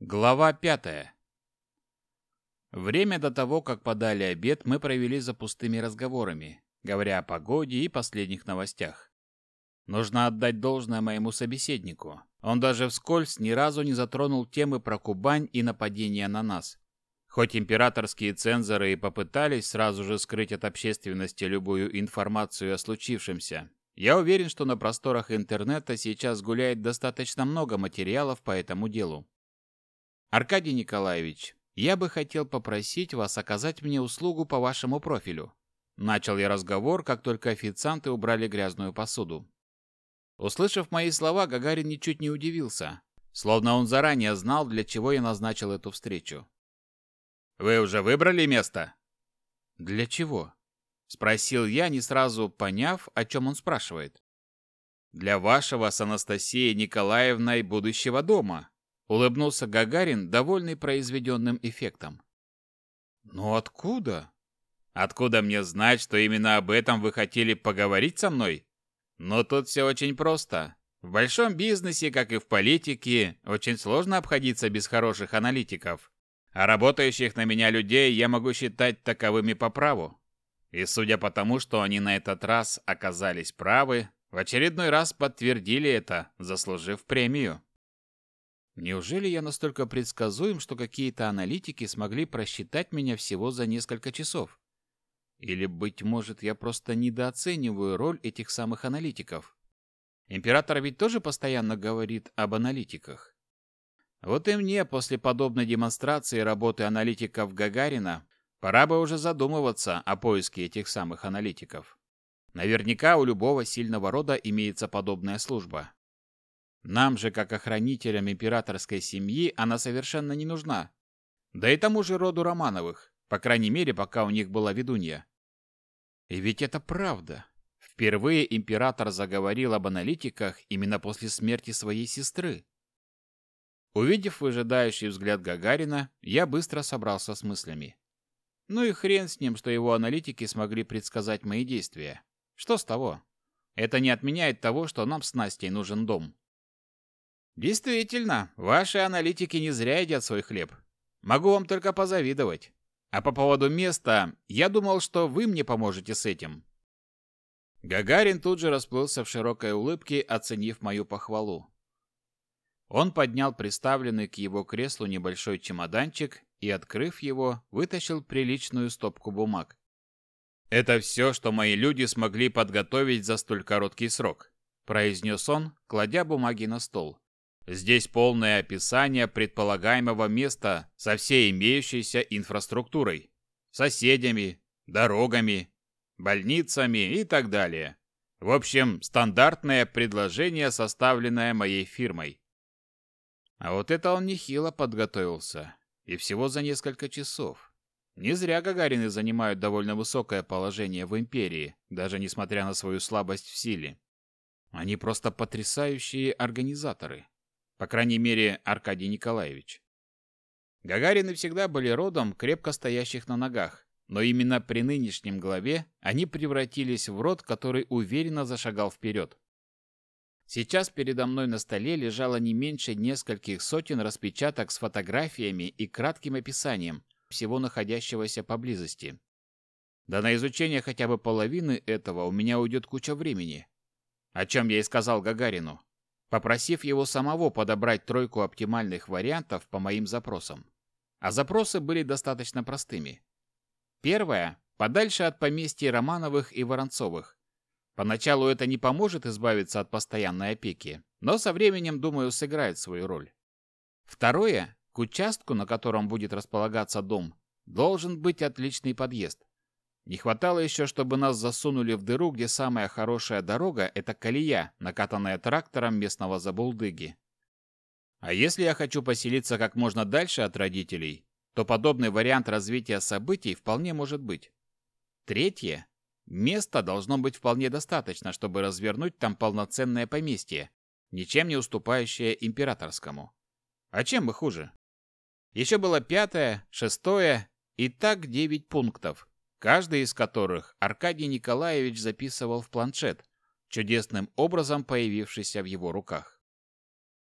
Глава пятая. Время до того, как подали обед, мы провели за пустыми разговорами, говоря о погоде и последних новостях. Нужно отдать должное моему собеседнику. Он даже вскользь ни разу не затронул темы про Кубань и нападения на нас. Хоть императорские цензоры и попытались сразу же скрыть от общественности любую информацию о случившемся, я уверен, что на просторах интернета сейчас гуляет достаточно много материалов по этому делу. Аркадий Николаевич, я бы хотел попросить вас оказать мне услугу по вашему профилю. Начал я разговор, как только официанты убрали грязную посуду. Услышав мои слова, Гагарин ничуть не удивился, словно он заранее знал, для чего я назначил эту встречу. Вы уже выбрали место? Для чего? спросил я, не сразу поняв, о чем он спрашивает. Для вашего с Анастасией Николаевной будущего дома, Улыбнулся Гагарин, довольный произведенным эффектом. «Но откуда?» «Откуда мне знать, что именно об этом вы хотели поговорить со мной? Но тут все очень просто. В большом бизнесе, как и в политике, очень сложно обходиться без хороших аналитиков. А работающих на меня людей я могу считать таковыми по праву. И судя по тому, что они на этот раз оказались правы, в очередной раз подтвердили это, заслужив премию. Неужели я настолько предсказуем, что какие-то аналитики смогли просчитать меня всего за несколько часов? Или, быть может, я просто недооцениваю роль этих самых аналитиков? Император ведь тоже постоянно говорит об аналитиках. Вот и мне после подобной демонстрации работы аналитиков Гагарина пора бы уже задумываться о поиске этих самых аналитиков. Наверняка у любого сильного рода имеется подобная служба. Нам же, как охранителям императорской семьи, она совершенно не нужна. Да и тому же роду Романовых, по крайней мере, пока у них была ведунья. И ведь это правда. Впервые император заговорил об аналитиках именно после смерти своей сестры. Увидев выжидающий взгляд Гагарина, я быстро собрался с мыслями. Ну и хрен с ним, что его аналитики смогли предсказать мои действия. Что с того? Это не отменяет того, что нам с Настей нужен дом. Действительно, ваши аналитики не зря едят свой хлеб. Могу вам только позавидовать. А по поводу места, я думал, что вы мне поможете с этим. Гагарин тут же расплылся в широкой улыбке, оценив мою похвалу. Он поднял приставленный к его креслу небольшой чемоданчик и, открыв его, вытащил приличную стопку бумаг. «Это все, что мои люди смогли подготовить за столь короткий срок», произнес он, кладя бумаги на стол. Здесь полное описание предполагаемого места со всей имеющейся инфраструктурой, соседями, дорогами, больницами и так далее. В общем, стандартное предложение, составленное моей фирмой. А вот это он нехило подготовился. И всего за несколько часов. Не зря Гагарины занимают довольно высокое положение в империи, даже несмотря на свою слабость в силе. Они просто потрясающие организаторы. По крайней мере, Аркадий Николаевич. Гагарины всегда были родом крепко стоящих на ногах, но именно при нынешнем главе они превратились в род, который уверенно зашагал вперед. Сейчас передо мной на столе лежало не меньше нескольких сотен распечаток с фотографиями и кратким описанием всего находящегося поблизости. Да на изучение хотя бы половины этого у меня уйдет куча времени. О чем я и сказал Гагарину попросив его самого подобрать тройку оптимальных вариантов по моим запросам. А запросы были достаточно простыми. Первое – подальше от поместья Романовых и Воронцовых. Поначалу это не поможет избавиться от постоянной опеки, но со временем, думаю, сыграет свою роль. Второе – к участку, на котором будет располагаться дом, должен быть отличный подъезд. Не хватало еще, чтобы нас засунули в дыру, где самая хорошая дорога – это колея, накатанная трактором местного забулдыги. А если я хочу поселиться как можно дальше от родителей, то подобный вариант развития событий вполне может быть. Третье. Места должно быть вполне достаточно, чтобы развернуть там полноценное поместье, ничем не уступающее императорскому. А чем бы хуже? Еще было пятое, шестое и так девять пунктов каждый из которых Аркадий Николаевич записывал в планшет, чудесным образом появившийся в его руках.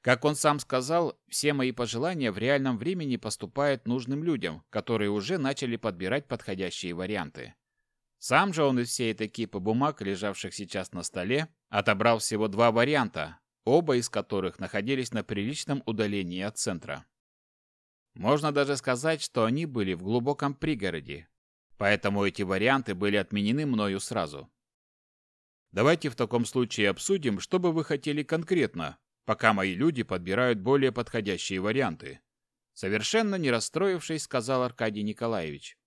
Как он сам сказал, все мои пожелания в реальном времени поступают нужным людям, которые уже начали подбирать подходящие варианты. Сам же он из всей этой кипы бумаг, лежавших сейчас на столе, отобрал всего два варианта, оба из которых находились на приличном удалении от центра. Можно даже сказать, что они были в глубоком пригороде, поэтому эти варианты были отменены мною сразу. Давайте в таком случае обсудим, что бы вы хотели конкретно, пока мои люди подбирают более подходящие варианты. Совершенно не расстроившись, сказал Аркадий Николаевич.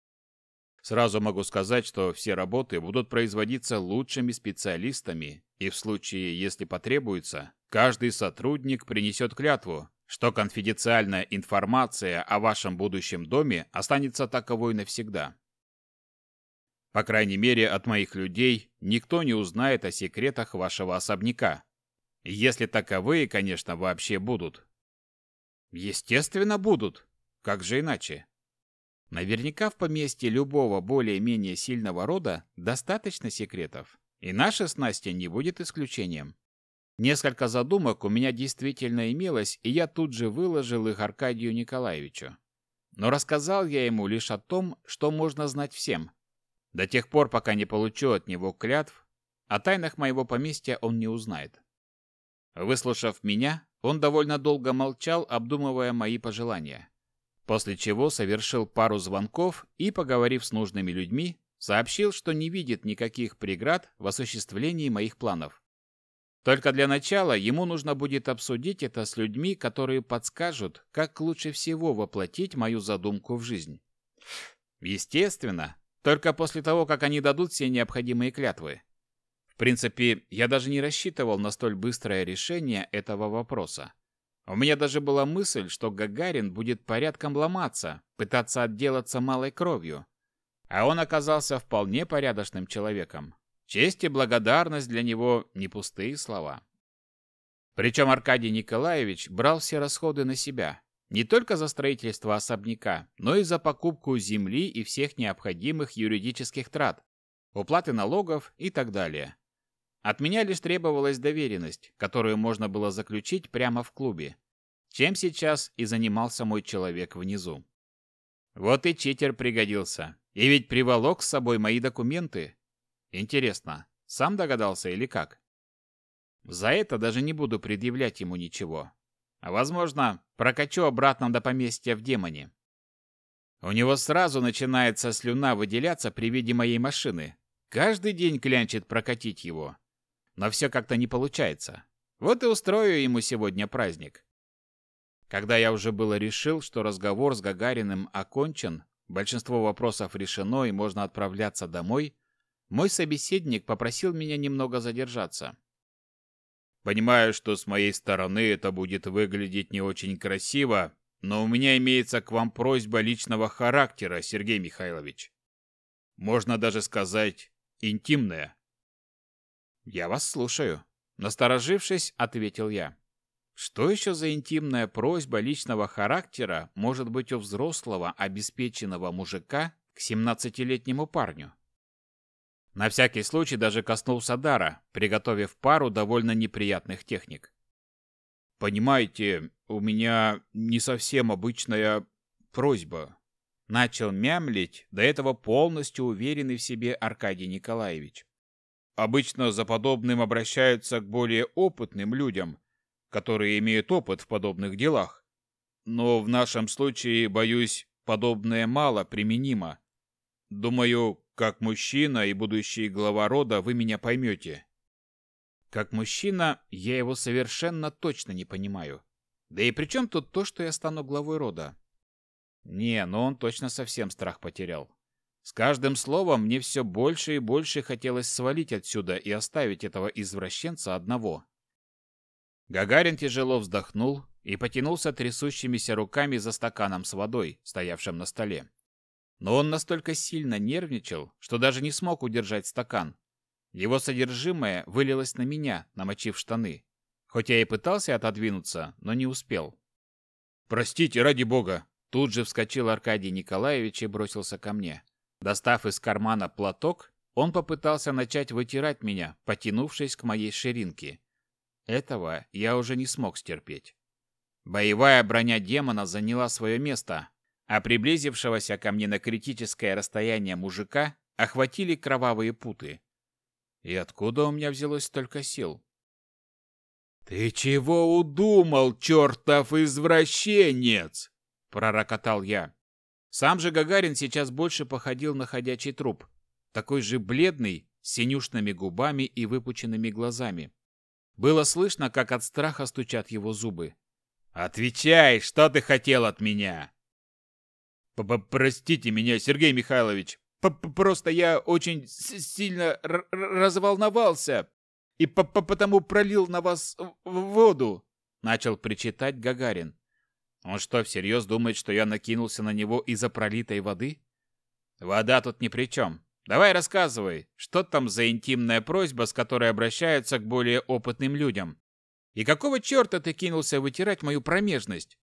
Сразу могу сказать, что все работы будут производиться лучшими специалистами, и в случае, если потребуется, каждый сотрудник принесет клятву, что конфиденциальная информация о вашем будущем доме останется таковой навсегда. По крайней мере, от моих людей никто не узнает о секретах вашего особняка, если таковые, конечно, вообще будут. Естественно, будут. Как же иначе? Наверняка в поместье любого более-менее сильного рода достаточно секретов. И наша с Настей не будет исключением. Несколько задумок у меня действительно имелось, и я тут же выложил их Аркадию Николаевичу. Но рассказал я ему лишь о том, что можно знать всем. До тех пор, пока не получу от него клятв, о тайнах моего поместья он не узнает. Выслушав меня, он довольно долго молчал, обдумывая мои пожелания. После чего совершил пару звонков и, поговорив с нужными людьми, сообщил, что не видит никаких преград в осуществлении моих планов. Только для начала ему нужно будет обсудить это с людьми, которые подскажут, как лучше всего воплотить мою задумку в жизнь. Естественно, только после того, как они дадут все необходимые клятвы принципе, я даже не рассчитывал на столь быстрое решение этого вопроса. У меня даже была мысль, что Гагарин будет порядком ломаться, пытаться отделаться малой кровью. А он оказался вполне порядочным человеком. Честь и благодарность для него не пустые слова. Причем Аркадий Николаевич брал все расходы на себя. Не только за строительство особняка, но и за покупку земли и всех необходимых юридических трат, уплаты налогов и так далее. От меня лишь требовалась доверенность, которую можно было заключить прямо в клубе, чем сейчас и занимался мой человек внизу. Вот и читер пригодился. И ведь приволок с собой мои документы. Интересно, сам догадался или как? За это даже не буду предъявлять ему ничего. Возможно, прокачу обратно до поместья в демоне. У него сразу начинается слюна выделяться при виде моей машины. Каждый день клянчит прокатить его но все как-то не получается. Вот и устрою ему сегодня праздник. Когда я уже было решил, что разговор с Гагариным окончен, большинство вопросов решено и можно отправляться домой, мой собеседник попросил меня немного задержаться. Понимаю, что с моей стороны это будет выглядеть не очень красиво, но у меня имеется к вам просьба личного характера, Сергей Михайлович. Можно даже сказать, интимная. «Я вас слушаю», — насторожившись, ответил я. Что еще за интимная просьба личного характера может быть у взрослого, обеспеченного мужика к семнадцатилетнему парню? На всякий случай даже коснулся дара, приготовив пару довольно неприятных техник. «Понимаете, у меня не совсем обычная просьба», — начал мямлить, до этого полностью уверенный в себе Аркадий Николаевич. Обычно за подобным обращаются к более опытным людям, которые имеют опыт в подобных делах. Но в нашем случае, боюсь, подобное мало применимо. Думаю, как мужчина и будущий глава рода вы меня поймете. Как мужчина, я его совершенно точно не понимаю. Да и при чем тут то, что я стану главой рода? Не, но он точно совсем страх потерял. С каждым словом мне все больше и больше хотелось свалить отсюда и оставить этого извращенца одного. Гагарин тяжело вздохнул и потянулся трясущимися руками за стаканом с водой, стоявшим на столе. Но он настолько сильно нервничал, что даже не смог удержать стакан. Его содержимое вылилось на меня, намочив штаны. Хоть я и пытался отодвинуться, но не успел. «Простите, ради бога!» Тут же вскочил Аркадий Николаевич и бросился ко мне. Достав из кармана платок, он попытался начать вытирать меня, потянувшись к моей ширинке. Этого я уже не смог стерпеть. Боевая броня демона заняла свое место, а приблизившегося ко мне на критическое расстояние мужика охватили кровавые путы. И откуда у меня взялось столько сил? «Ты чего удумал, чертов извращенец?» — пророкотал я. Сам же Гагарин сейчас больше походил на ходячий труп, такой же бледный, с синюшными губами и выпученными глазами. Было слышно, как от страха стучат его зубы. «Отвечай, что ты хотел от меня?» «Простите меня, Сергей Михайлович, П просто я очень сильно разволновался и п -п потому пролил на вас воду», — начал причитать Гагарин. Он что, всерьез думает, что я накинулся на него из-за пролитой воды? Вода тут ни при чем. Давай рассказывай, что там за интимная просьба, с которой обращаются к более опытным людям? И какого черта ты кинулся вытирать мою промежность?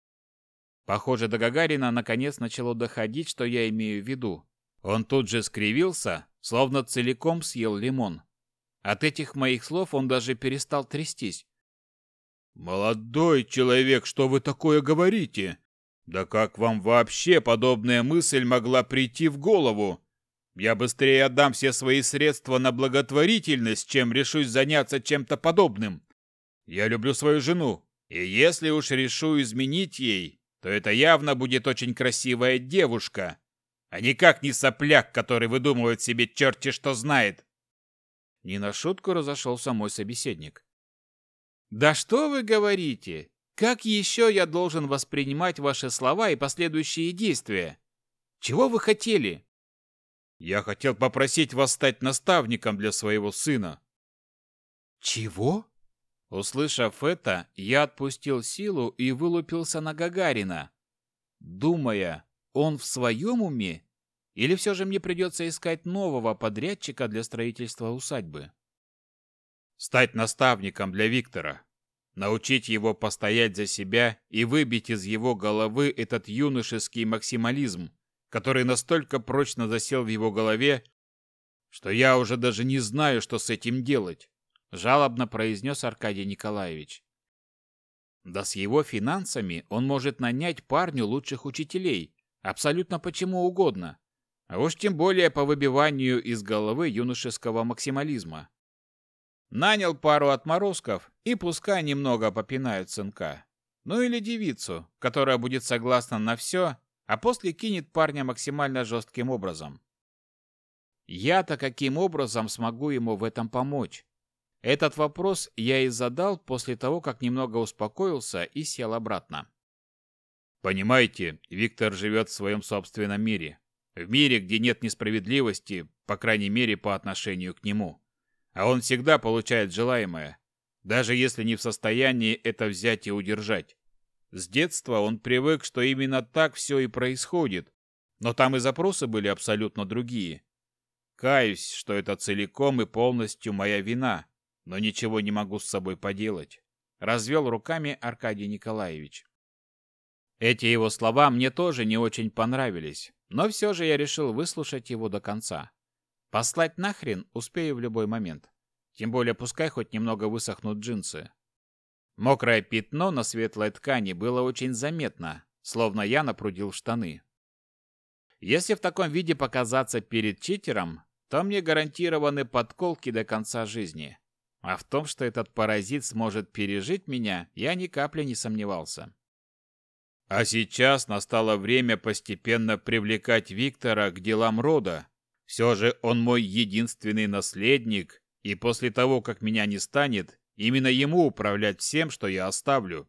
Похоже, до Гагарина наконец начало доходить, что я имею в виду. Он тут же скривился, словно целиком съел лимон. От этих моих слов он даже перестал трястись. «Молодой человек, что вы такое говорите? Да как вам вообще подобная мысль могла прийти в голову? Я быстрее отдам все свои средства на благотворительность, чем решусь заняться чем-то подобным. Я люблю свою жену, и если уж решу изменить ей, то это явно будет очень красивая девушка, а никак не сопляк, который выдумывает себе черти что знает». Не на шутку разошелся мой собеседник. Да что вы говорите? Как еще я должен воспринимать ваши слова и последующие действия? Чего вы хотели? Я хотел попросить вас стать наставником для своего сына. Чего? Услышав это, я отпустил силу и вылупился на Гагарина, думая, он в своем уме или все же мне придется искать нового подрядчика для строительства усадьбы? Стать наставником для Виктора. Научить его постоять за себя и выбить из его головы этот юношеский максимализм, который настолько прочно засел в его голове, что я уже даже не знаю, что с этим делать, жалобно произнес Аркадий Николаевич. Да с его финансами он может нанять парню лучших учителей, абсолютно почему угодно, а уж тем более по выбиванию из головы юношеского максимализма. Нанял пару отморозков и пускай немного попинают сынка. Ну или девицу, которая будет согласна на все, а после кинет парня максимально жестким образом. Я-то каким образом смогу ему в этом помочь? Этот вопрос я и задал после того, как немного успокоился и сел обратно. Понимаете, Виктор живет в своем собственном мире. В мире, где нет несправедливости, по крайней мере, по отношению к нему а он всегда получает желаемое, даже если не в состоянии это взять и удержать. С детства он привык, что именно так все и происходит, но там и запросы были абсолютно другие. Каюсь, что это целиком и полностью моя вина, но ничего не могу с собой поделать. Развел руками Аркадий Николаевич. Эти его слова мне тоже не очень понравились, но все же я решил выслушать его до конца. Послать нахрен успею в любой момент. Тем более пускай хоть немного высохнут джинсы. Мокрое пятно на светлой ткани было очень заметно, словно я напрудил штаны. Если в таком виде показаться перед читером, то мне гарантированы подколки до конца жизни. А в том, что этот паразит сможет пережить меня, я ни капли не сомневался. А сейчас настало время постепенно привлекать Виктора к делам рода, все же он мой единственный наследник, и после того, как меня не станет, именно ему управлять всем, что я оставлю.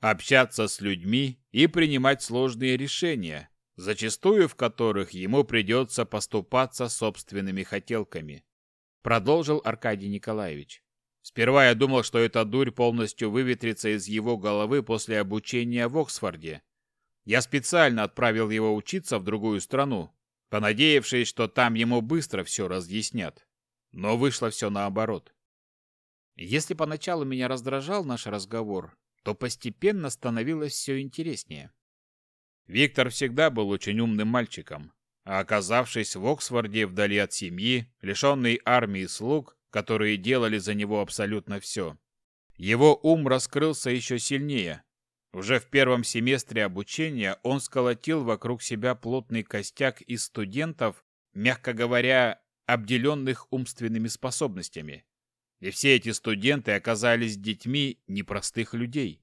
Общаться с людьми и принимать сложные решения, зачастую в которых ему придется поступаться собственными хотелками. Продолжил Аркадий Николаевич. Сперва я думал, что эта дурь полностью выветрится из его головы после обучения в Оксфорде. Я специально отправил его учиться в другую страну, понадеявшись, что там ему быстро все разъяснят. Но вышло все наоборот. Если поначалу меня раздражал наш разговор, то постепенно становилось все интереснее. Виктор всегда был очень умным мальчиком, а оказавшись в Оксфорде вдали от семьи, лишенный армии слуг, которые делали за него абсолютно все, его ум раскрылся еще сильнее. Уже в первом семестре обучения он сколотил вокруг себя плотный костяк из студентов, мягко говоря, обделенных умственными способностями. И все эти студенты оказались детьми непростых людей.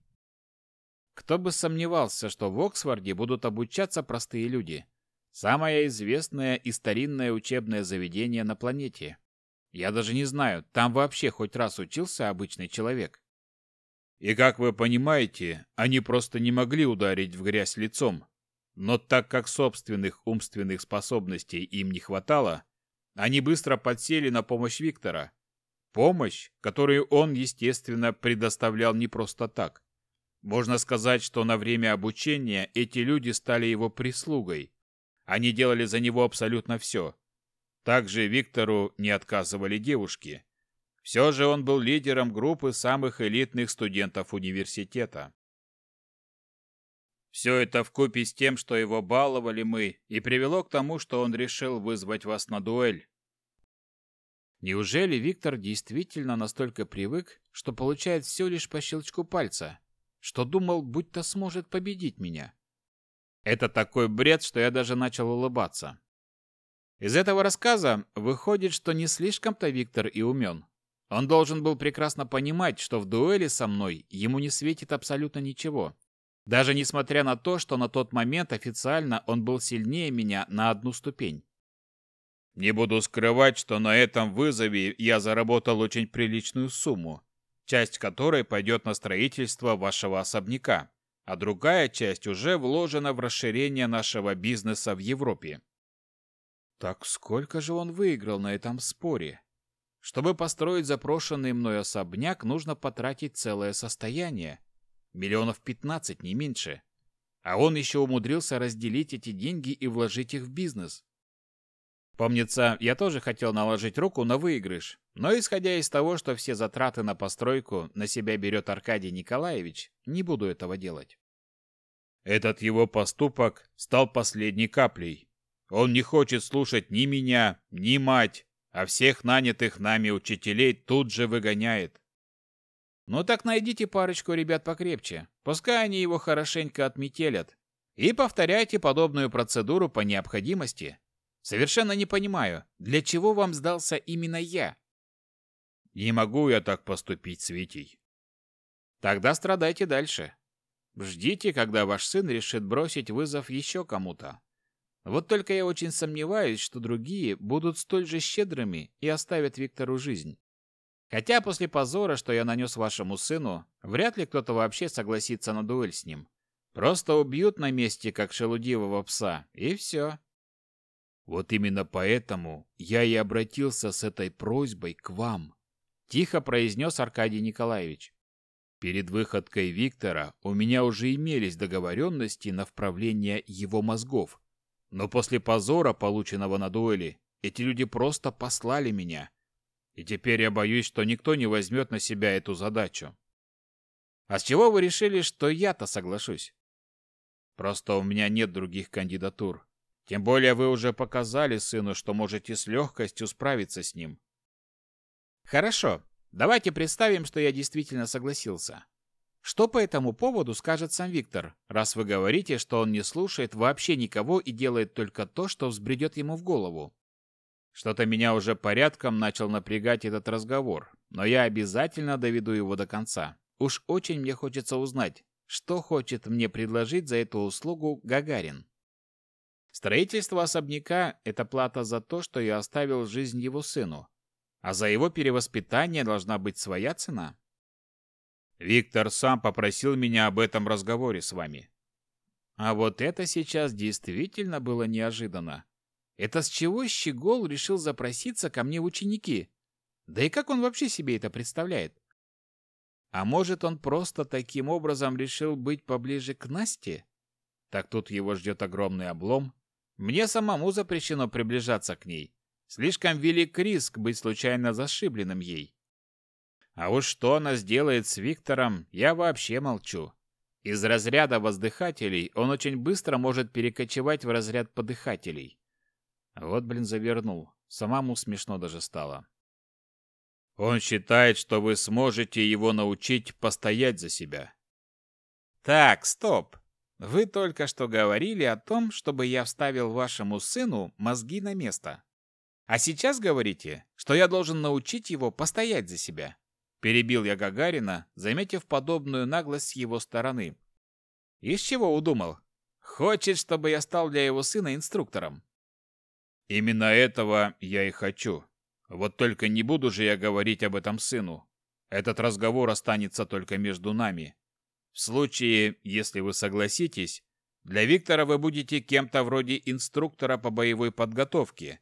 Кто бы сомневался, что в Оксфорде будут обучаться простые люди. Самое известное и старинное учебное заведение на планете. Я даже не знаю, там вообще хоть раз учился обычный человек. И как вы понимаете, они просто не могли ударить в грязь лицом. Но так как собственных умственных способностей им не хватало, они быстро подсели на помощь Виктора. Помощь, которую он, естественно, предоставлял не просто так. Можно сказать, что на время обучения эти люди стали его прислугой. Они делали за него абсолютно все. Также Виктору не отказывали девушки. Все же он был лидером группы самых элитных студентов университета. Все это вкупе с тем, что его баловали мы, и привело к тому, что он решил вызвать вас на дуэль. Неужели Виктор действительно настолько привык, что получает все лишь по щелчку пальца, что думал, будто сможет победить меня? Это такой бред, что я даже начал улыбаться. Из этого рассказа выходит, что не слишком-то Виктор и умен. Он должен был прекрасно понимать, что в дуэли со мной ему не светит абсолютно ничего. Даже несмотря на то, что на тот момент официально он был сильнее меня на одну ступень. Не буду скрывать, что на этом вызове я заработал очень приличную сумму, часть которой пойдет на строительство вашего особняка, а другая часть уже вложена в расширение нашего бизнеса в Европе. Так сколько же он выиграл на этом споре? Чтобы построить запрошенный мной особняк, нужно потратить целое состояние. Миллионов пятнадцать, не меньше. А он еще умудрился разделить эти деньги и вложить их в бизнес. Помнится, я тоже хотел наложить руку на выигрыш, но исходя из того, что все затраты на постройку на себя берет Аркадий Николаевич, не буду этого делать. Этот его поступок стал последней каплей. Он не хочет слушать ни меня, ни мать, а всех нанятых нами учителей тут же выгоняет. Ну так найдите парочку ребят покрепче, пускай они его хорошенько отметелят, и повторяйте подобную процедуру по необходимости. Совершенно не понимаю, для чего вам сдался именно я? Не могу я так поступить с Витей. Тогда страдайте дальше. Ждите, когда ваш сын решит бросить вызов еще кому-то. Вот только я очень сомневаюсь, что другие будут столь же щедрыми и оставят Виктору жизнь. Хотя после позора, что я нанес вашему сыну, вряд ли кто-то вообще согласится на дуэль с ним. Просто убьют на месте, как шелудивого пса, и все. Вот именно поэтому я и обратился с этой просьбой к вам, тихо произнес Аркадий Николаевич. Перед выходкой Виктора у меня уже имелись договоренности на вправление его мозгов, но после позора, полученного на дуэли, эти люди просто послали меня. И теперь я боюсь, что никто не возьмет на себя эту задачу. А с чего вы решили, что я-то соглашусь? Просто у меня нет других кандидатур. Тем более вы уже показали сыну, что можете с легкостью справиться с ним. Хорошо, давайте представим, что я действительно согласился. Что по этому поводу скажет сам Виктор, раз вы говорите, что он не слушает вообще никого и делает только то, что взбредет ему в голову? Что-то меня уже порядком начал напрягать этот разговор, но я обязательно доведу его до конца. Уж очень мне хочется узнать, что хочет мне предложить за эту услугу Гагарин. Строительство особняка – это плата за то, что я оставил жизнь его сыну, а за его перевоспитание должна быть своя цена. Виктор сам попросил меня об этом разговоре с вами. А вот это сейчас действительно было неожиданно. Это с чего Щегол решил запроситься ко мне в ученики? Да и как он вообще себе это представляет? А может, он просто таким образом решил быть поближе к Насте? Так тут его ждет огромный облом. Мне самому запрещено приближаться к ней. Слишком велик риск быть случайно зашибленным ей. А уж что она сделает с Виктором, я вообще молчу. Из разряда воздыхателей он очень быстро может перекочевать в разряд подыхателей. Вот, блин, завернул. Самому смешно даже стало. Он считает, что вы сможете его научить постоять за себя. Так, стоп. Вы только что говорили о том, чтобы я вставил вашему сыну мозги на место. А сейчас говорите, что я должен научить его постоять за себя. Перебил я Гагарина, заметив подобную наглость с его стороны. Из чего удумал? Хочет, чтобы я стал для его сына инструктором. Именно этого я и хочу. Вот только не буду же я говорить об этом сыну. Этот разговор останется только между нами. В случае, если вы согласитесь, для Виктора вы будете кем-то вроде инструктора по боевой подготовке,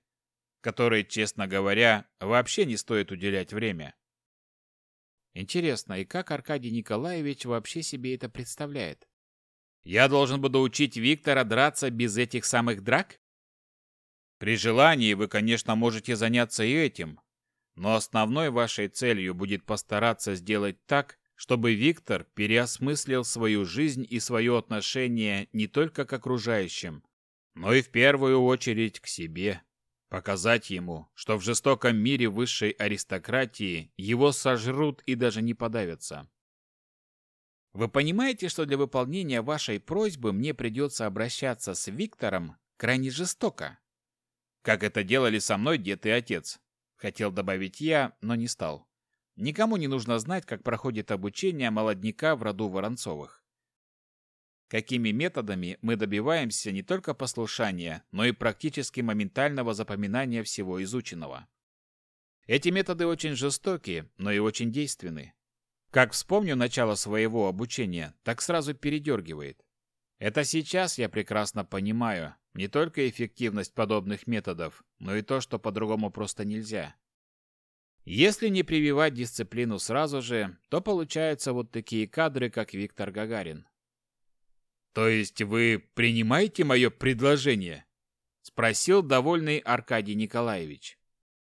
которой, честно говоря, вообще не стоит уделять время. Интересно, и как Аркадий Николаевич вообще себе это представляет? Я должен буду учить Виктора драться без этих самых драк? При желании вы, конечно, можете заняться и этим, но основной вашей целью будет постараться сделать так, чтобы Виктор переосмыслил свою жизнь и свое отношение не только к окружающим, но и в первую очередь к себе. Показать ему, что в жестоком мире высшей аристократии его сожрут и даже не подавятся. Вы понимаете, что для выполнения вашей просьбы мне придется обращаться с Виктором крайне жестоко? Как это делали со мной дед и отец. Хотел добавить я, но не стал. Никому не нужно знать, как проходит обучение молодняка в роду Воронцовых какими методами мы добиваемся не только послушания, но и практически моментального запоминания всего изученного. Эти методы очень жестокие, но и очень действенны. Как вспомню начало своего обучения, так сразу передергивает. Это сейчас я прекрасно понимаю не только эффективность подобных методов, но и то, что по-другому просто нельзя. Если не прививать дисциплину сразу же, то получаются вот такие кадры, как Виктор Гагарин. «То есть вы принимаете мое предложение?» — спросил довольный Аркадий Николаевич.